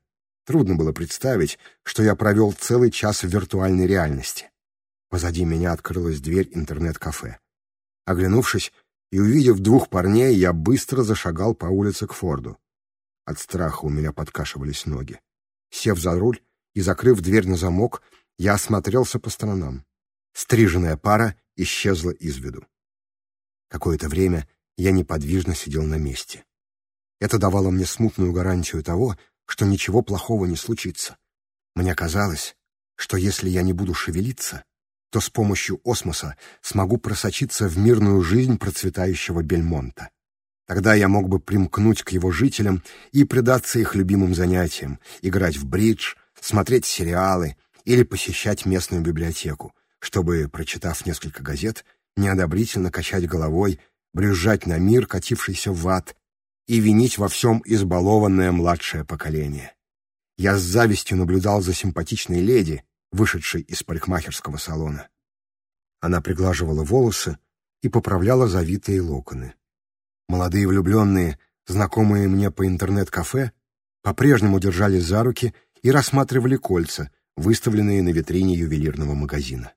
Трудно было представить, что я провел целый час в виртуальной реальности. Позади меня открылась дверь интернет-кафе. Оглянувшись и увидев двух парней, я быстро зашагал по улице к Форду. От страха у меня подкашивались ноги. Сев за руль и закрыв дверь на замок, я осмотрелся по сторонам. Стриженная пара исчезла из виду. Какое-то время я неподвижно сидел на месте. Это давало мне смутную гарантию того, что ничего плохого не случится. Мне казалось, что если я не буду шевелиться, то с помощью осмоса смогу просочиться в мирную жизнь процветающего Бельмонта. Тогда я мог бы примкнуть к его жителям и предаться их любимым занятиям, играть в бридж, смотреть сериалы или посещать местную библиотеку, чтобы, прочитав несколько газет, неодобрительно качать головой, брюзжать на мир, катившийся в ад, и винить во всем избалованное младшее поколение. Я с завистью наблюдал за симпатичной леди, вышедшей из парикмахерского салона. Она приглаживала волосы и поправляла завитые локоны. Молодые влюбленные, знакомые мне по интернет-кафе, по-прежнему держались за руки и рассматривали кольца, выставленные на витрине ювелирного магазина.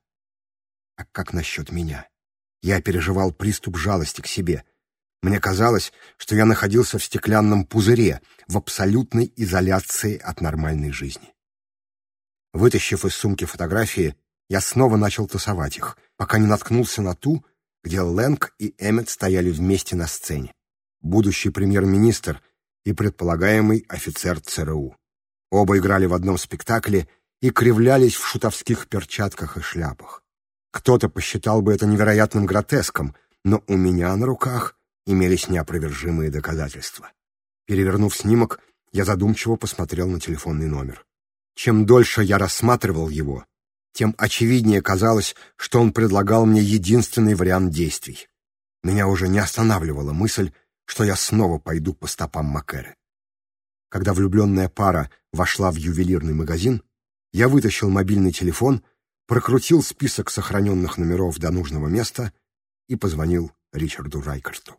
А как насчет меня? Я переживал приступ жалости к себе — мне казалось, что я находился в стеклянном пузыре, в абсолютной изоляции от нормальной жизни. Вытащив из сумки фотографии, я снова начал тасовать их, пока не наткнулся на ту, где Лэнг и Эммет стояли вместе на сцене. Будущий премьер-министр и предполагаемый офицер ЦРУ. Оба играли в одном спектакле и кривлялись в шутовских перчатках и шляпах. Кто-то посчитал бы это невероятным гротеском, но у меня на руках имелись неопровержимые доказательства. Перевернув снимок, я задумчиво посмотрел на телефонный номер. Чем дольше я рассматривал его, тем очевиднее казалось, что он предлагал мне единственный вариант действий. Меня уже не останавливала мысль, что я снова пойду по стопам Макэры. Когда влюбленная пара вошла в ювелирный магазин, я вытащил мобильный телефон, прокрутил список сохраненных номеров до нужного места и позвонил Ричарду Райкарту.